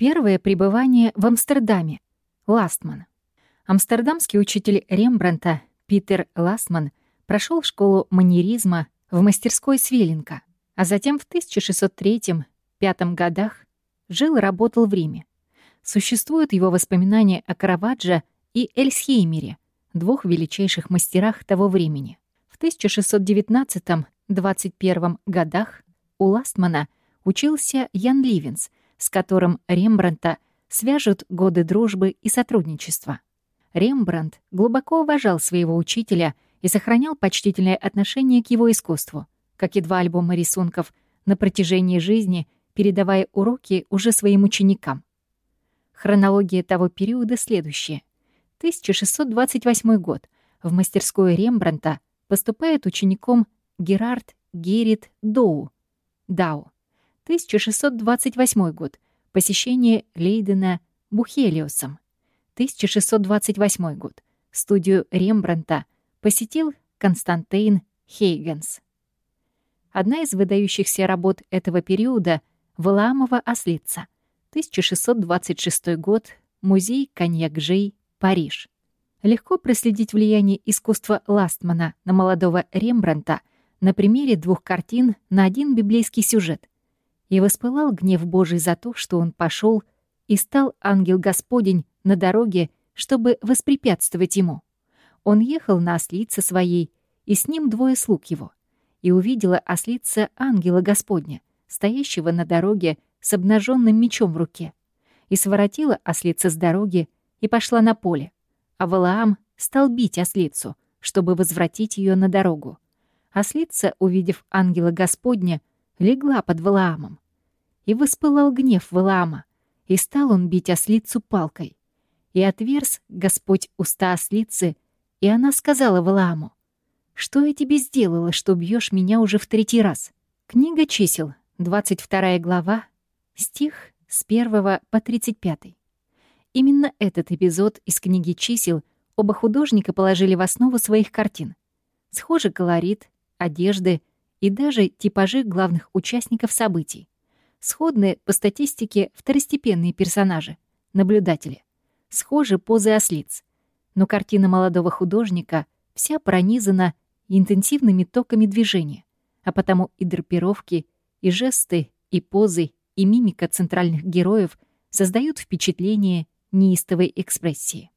Первое пребывание в Амстердаме. Ластман. Амстердамский учитель Рембранта Питер Ластман прошел школу манеризма в мастерской Свеленко, а затем в 1603-5 годах жил и работал в Риме. Существуют его воспоминания о Караваджо и Эльсхеймере, двух величайших мастерах того времени. В 1619-21 годах у Ластмана учился Ян Ливенс — с которым Рембранта свяжут годы дружбы и сотрудничества. Рембрандт глубоко уважал своего учителя и сохранял почтительное отношение к его искусству, как и два альбома рисунков на протяжении жизни, передавая уроки уже своим ученикам. Хронология того периода следующая. 1628 год. В мастерскую Рембранта поступает учеником Герард Герит Доу, Дау. 1628 год. Посещение Лейдена Бухелиусом. 1628 год. Студию Рембранта посетил Константин Хейгенс. Одна из выдающихся работ этого периода — Валаамова ослица. 1626 год. Музей Коньяк-Жей, Париж. Легко проследить влияние искусства Ластмана на молодого Рембранта на примере двух картин на один библейский сюжет и воспылал гнев Божий за то, что он пошел и стал ангел Господень на дороге, чтобы воспрепятствовать ему. Он ехал на ослице своей, и с ним двое слуг его. И увидела ослица ангела Господня, стоящего на дороге с обнаженным мечом в руке. И своротила ослица с дороги и пошла на поле. А Валаам стал бить ослицу, чтобы возвратить ее на дорогу. Ослица, увидев ангела Господня, легла под Валаамом. И воспылал гнев Валаама, и стал он бить ослицу палкой. И отверз Господь уста ослицы, и она сказала Валааму, «Что я тебе сделала, что бьешь меня уже в третий раз?» Книга чисел, 22 глава, стих с 1 по 35. Именно этот эпизод из книги чисел оба художника положили в основу своих картин. Схожий колорит, одежды и даже типажи главных участников событий. Сходны по статистике второстепенные персонажи, наблюдатели. Схожи позы ослиц. Но картина молодого художника вся пронизана интенсивными токами движения, а потому и драпировки, и жесты, и позы, и мимика центральных героев создают впечатление неистовой экспрессии.